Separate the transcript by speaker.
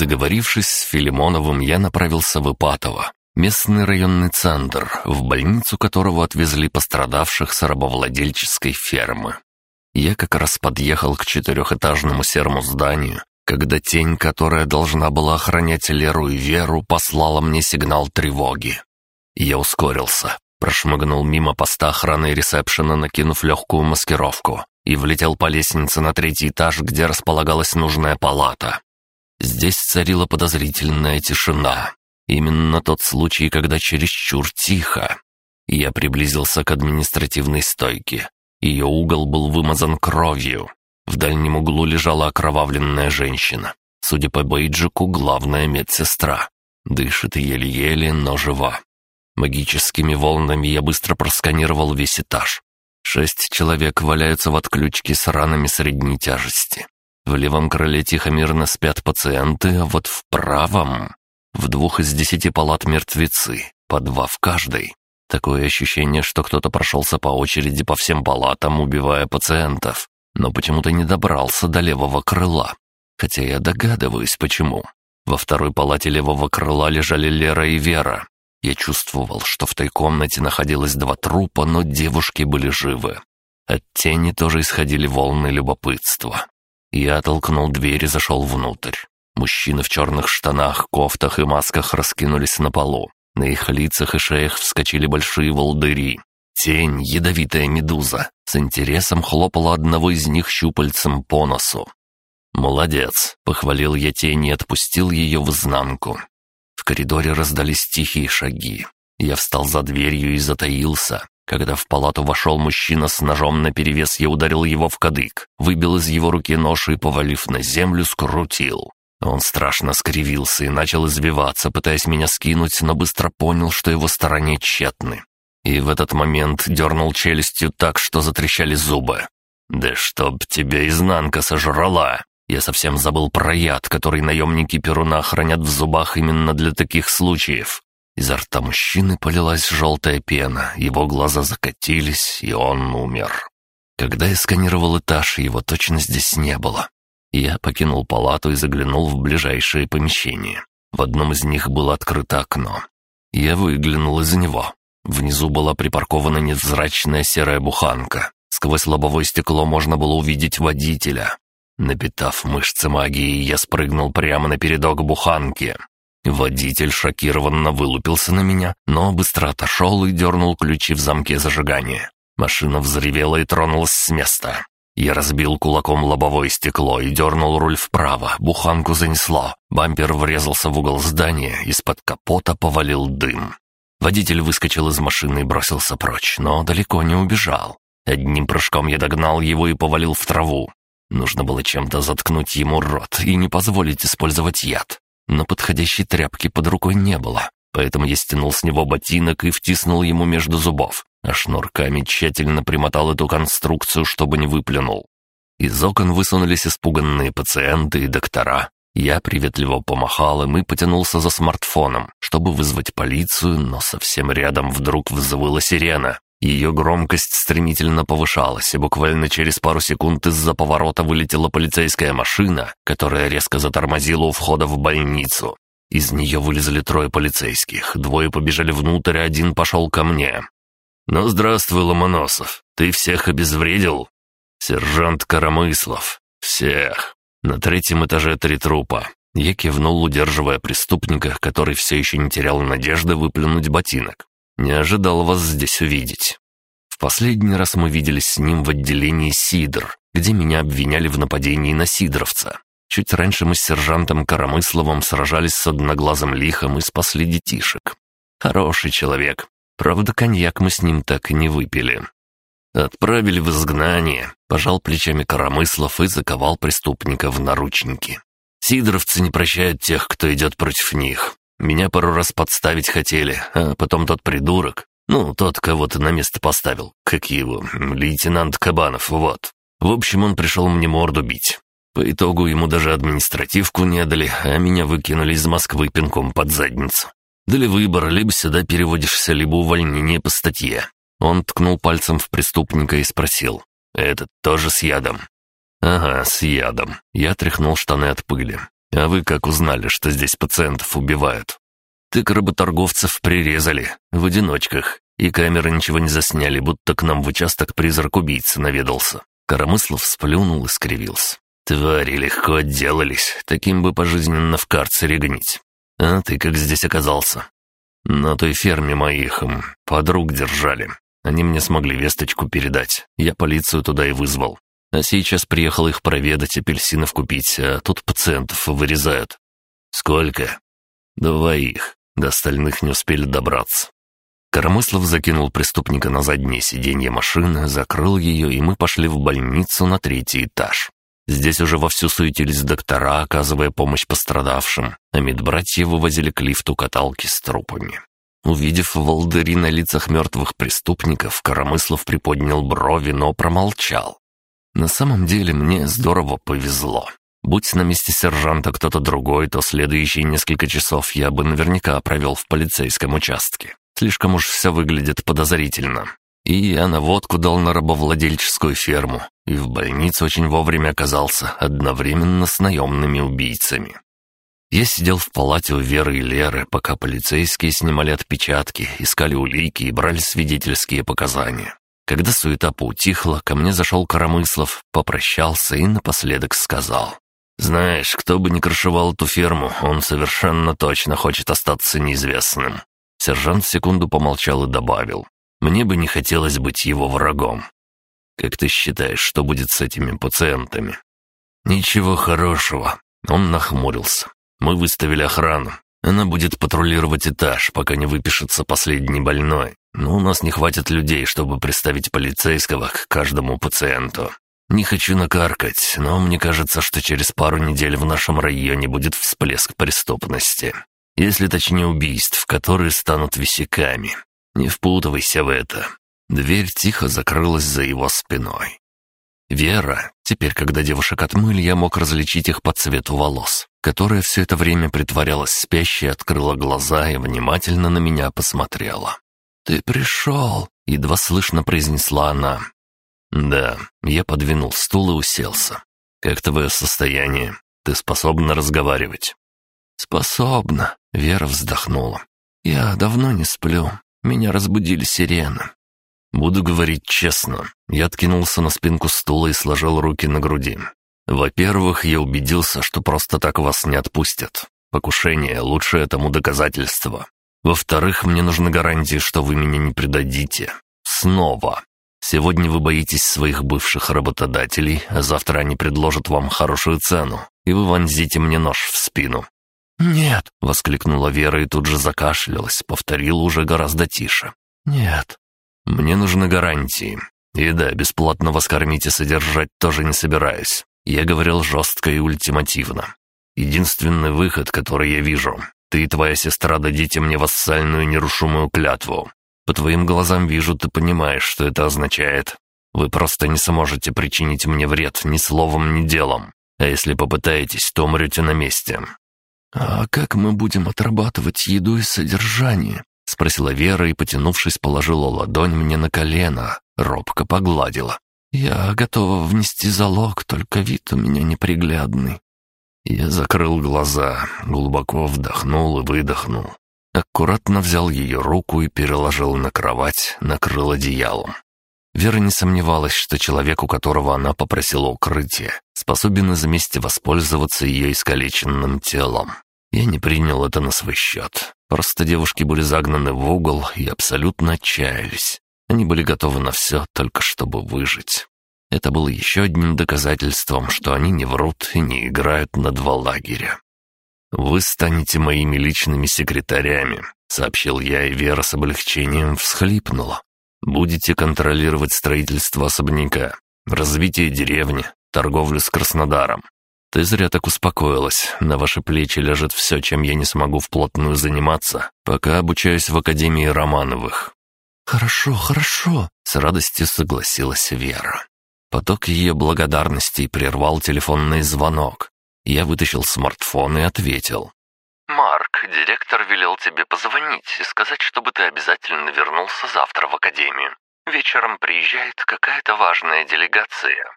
Speaker 1: Договорившись с Филимоновым, я направился в Ипатово, местный районный центр, в больницу которого отвезли пострадавших с рабовладельческой фермы. Я как раз подъехал к четырехэтажному серому зданию, когда тень, которая должна была охранять Леру и Веру, послала мне сигнал тревоги. Я ускорился, прошмыгнул мимо поста охраны и ресепшена, накинув легкую маскировку, и влетел по лестнице на третий этаж, где располагалась нужная палата. Здесь царила подозрительная тишина. Именно тот случай, когда чересчур тихо. Я приблизился к административной стойке. Ее угол был вымазан кровью. В дальнем углу лежала окровавленная женщина. Судя по бейджику, главная медсестра. Дышит еле-еле, но жива. Магическими волнами я быстро просканировал весь этаж. Шесть человек валяются в отключке с ранами средней тяжести. В левом крыле тихо-мирно спят пациенты, а вот в правом... В двух из десяти палат мертвецы, по два в каждой. Такое ощущение, что кто-то прошелся по очереди по всем палатам, убивая пациентов но почему-то не добрался до левого крыла. Хотя я догадываюсь, почему. Во второй палате левого крыла лежали Лера и Вера. Я чувствовал, что в той комнате находилось два трупа, но девушки были живы. От тени тоже исходили волны любопытства. Я оттолкнул дверь и зашел внутрь. Мужчины в черных штанах, кофтах и масках раскинулись на полу. На их лицах и шеях вскочили большие волдыри. Тень, ядовитая медуза, с интересом хлопала одного из них щупальцем по носу. «Молодец!» — похвалил я тень и отпустил ее в изнанку. В коридоре раздались тихие шаги. Я встал за дверью и затаился. Когда в палату вошел мужчина с ножом наперевес, я ударил его в кадык, выбил из его руки нож и, повалив на землю, скрутил. Он страшно скривился и начал извиваться, пытаясь меня скинуть, но быстро понял, что его стороне тщетны и в этот момент дернул челюстью так, что затрещали зубы. «Да чтоб тебя изнанка сожрала!» Я совсем забыл про яд, который наемники Перуна хранят в зубах именно для таких случаев. Изо рта мужчины полилась желтая пена, его глаза закатились, и он умер. Когда я сканировал этаж, его точно здесь не было. Я покинул палату и заглянул в ближайшее помещение. В одном из них было открыто окно. Я выглянул из него. Внизу была припаркована невзрачная серая буханка. Сквозь лобовое стекло можно было увидеть водителя. Напитав мышцы магии, я спрыгнул прямо на передок буханки. Водитель шокированно вылупился на меня, но быстро отошел и дернул ключи в замке зажигания. Машина взревела и тронулась с места. Я разбил кулаком лобовое стекло и дернул руль вправо, буханку занесло. Бампер врезался в угол здания, из-под капота повалил дым. Водитель выскочил из машины и бросился прочь, но далеко не убежал. Одним прыжком я догнал его и повалил в траву. Нужно было чем-то заткнуть ему рот и не позволить использовать яд. Но подходящей тряпки под рукой не было, поэтому я стянул с него ботинок и втиснул ему между зубов, а шнурками тщательно примотал эту конструкцию, чтобы не выплюнул. Из окон высунулись испуганные пациенты и доктора, я приветливо помахал им и потянулся за смартфоном, чтобы вызвать полицию, но совсем рядом вдруг взвыла сирена. Ее громкость стремительно повышалась, и буквально через пару секунд из-за поворота вылетела полицейская машина, которая резко затормозила у входа в больницу. Из нее вылезли трое полицейских, двое побежали внутрь, а один пошел ко мне. «Ну, здравствуй, Ломоносов, ты всех обезвредил?» «Сержант Коромыслов. Всех. На третьем этаже три трупа. Я кивнул, удерживая преступника, который все еще не терял надежды выплюнуть ботинок. Не ожидал вас здесь увидеть. В последний раз мы виделись с ним в отделении «Сидр», где меня обвиняли в нападении на сидровца. Чуть раньше мы с сержантом Коромысловым сражались с одноглазым лихом и спасли детишек. Хороший человек. Правда, коньяк мы с ним так и не выпили. «Отправили в изгнание», — пожал плечами Коромыслов и заковал преступника в наручники. «Сидоровцы не прощают тех, кто идет против них. Меня пару раз подставить хотели, а потом тот придурок, ну, тот, кого ты на место поставил, как его, лейтенант Кабанов, вот. В общем, он пришел мне морду бить. По итогу ему даже административку не дали, а меня выкинули из Москвы пинком под задницу. Дали выбор, либо сюда переводишься, либо увольнение по статье. Он ткнул пальцем в преступника и спросил. «Этот тоже с ядом?» «Ага, с ядом». Я тряхнул штаны от пыли. А вы как узнали, что здесь пациентов убивают? Так работорговцев прирезали, в одиночках, и камеры ничего не засняли, будто к нам в участок призрак убийцы наведался. Коромыслов сплюнул и скривился. Твари легко отделались, таким бы пожизненно в карцере гнить. А ты как здесь оказался? На той ферме моих подруг держали. Они мне смогли весточку передать. Я полицию туда и вызвал. А сейчас приехал их проведать, апельсинов купить, а тут пациентов вырезают. Сколько? Двоих. До остальных не успели добраться. Коромыслов закинул преступника на заднее сиденье машины, закрыл ее, и мы пошли в больницу на третий этаж. Здесь уже вовсю суетились доктора, оказывая помощь пострадавшим, а медбратья вывозили к лифту каталки с трупами. Увидев волдыри на лицах мертвых преступников, Коромыслов приподнял брови, но промолчал. На самом деле мне здорово повезло. Будь на месте сержанта кто-то другой, то следующие несколько часов я бы наверняка провел в полицейском участке. Слишком уж все выглядит подозрительно. И я наводку дал на рабовладельческую ферму, и в больнице очень вовремя оказался одновременно с наемными убийцами. Я сидел в палате у Веры и Леры, пока полицейские снимали отпечатки, искали улики и брали свидетельские показания. Когда суета поутихла, ко мне зашел Коромыслов, попрощался и напоследок сказал. «Знаешь, кто бы ни крышевал эту ферму, он совершенно точно хочет остаться неизвестным». Сержант секунду помолчал и добавил. «Мне бы не хотелось быть его врагом. Как ты считаешь, что будет с этими пациентами?» «Ничего хорошего». Он нахмурился. «Мы выставили охрану. Она будет патрулировать этаж, пока не выпишется последний больной. Но у нас не хватит людей, чтобы приставить полицейского к каждому пациенту. Не хочу накаркать, но мне кажется, что через пару недель в нашем районе будет всплеск преступности. Если точнее убийств, которые станут висяками. Не впутывайся в это. Дверь тихо закрылась за его спиной. Вера, теперь, когда девушек отмыли, я мог различить их по цвету волос, которая все это время притворялась спящей, открыла глаза и внимательно на меня посмотрела. «Ты пришел!» — едва слышно произнесла она. «Да», — я подвинул стул и уселся. «Как твое состояние? Ты способна разговаривать?» «Способна», — Вера вздохнула. «Я давно не сплю. Меня разбудили сирены. Буду говорить честно. Я откинулся на спинку стула и сложил руки на груди. Во-первых, я убедился, что просто так вас не отпустят. Покушение — лучшее тому доказательство. Во-вторых, мне нужны гарантии, что вы меня не предадите. Снова. Сегодня вы боитесь своих бывших работодателей, а завтра они предложат вам хорошую цену, и вы вонзите мне нож в спину. «Нет!» — воскликнула Вера и тут же закашлялась, повторила уже гораздо тише. «Нет, мне нужны гарантии. И да, бесплатно вас кормить и содержать тоже не собираюсь. Я говорил жестко и ультимативно. Единственный выход, который я вижу, ты и твоя сестра дадите мне вассальную нерушимую клятву. По твоим глазам вижу, ты понимаешь, что это означает. Вы просто не сможете причинить мне вред ни словом, ни делом. А если попытаетесь, то умрете на месте». «А как мы будем отрабатывать еду и содержание?» — спросила Вера и, потянувшись, положила ладонь мне на колено, робко погладила. «Я готова внести залог, только вид у меня неприглядный». Я закрыл глаза, глубоко вдохнул и выдохнул. Аккуратно взял ее руку и переложил на кровать, накрыл одеялом. Вера не сомневалась, что человек, у которого она попросила укрытие, способен из мести воспользоваться ее искалеченным телом. Я не принял это на свой счет. Просто девушки были загнаны в угол и абсолютно отчаялись. Они были готовы на все, только чтобы выжить. Это было еще одним доказательством, что они не врут и не играют на два лагеря. «Вы станете моими личными секретарями», — сообщил я, и Вера с облегчением всхлипнула. «Будете контролировать строительство особняка, развитие деревни, торговлю с Краснодаром, «Ты зря так успокоилась. На ваши плечи лежит все, чем я не смогу вплотную заниматься, пока обучаюсь в Академии Романовых». «Хорошо, хорошо», — с радостью согласилась Вера. Поток ее благодарностей прервал телефонный звонок. Я вытащил смартфон и ответил. «Марк, директор велел тебе позвонить и сказать, чтобы ты обязательно вернулся завтра в академию. Вечером приезжает какая-то важная делегация».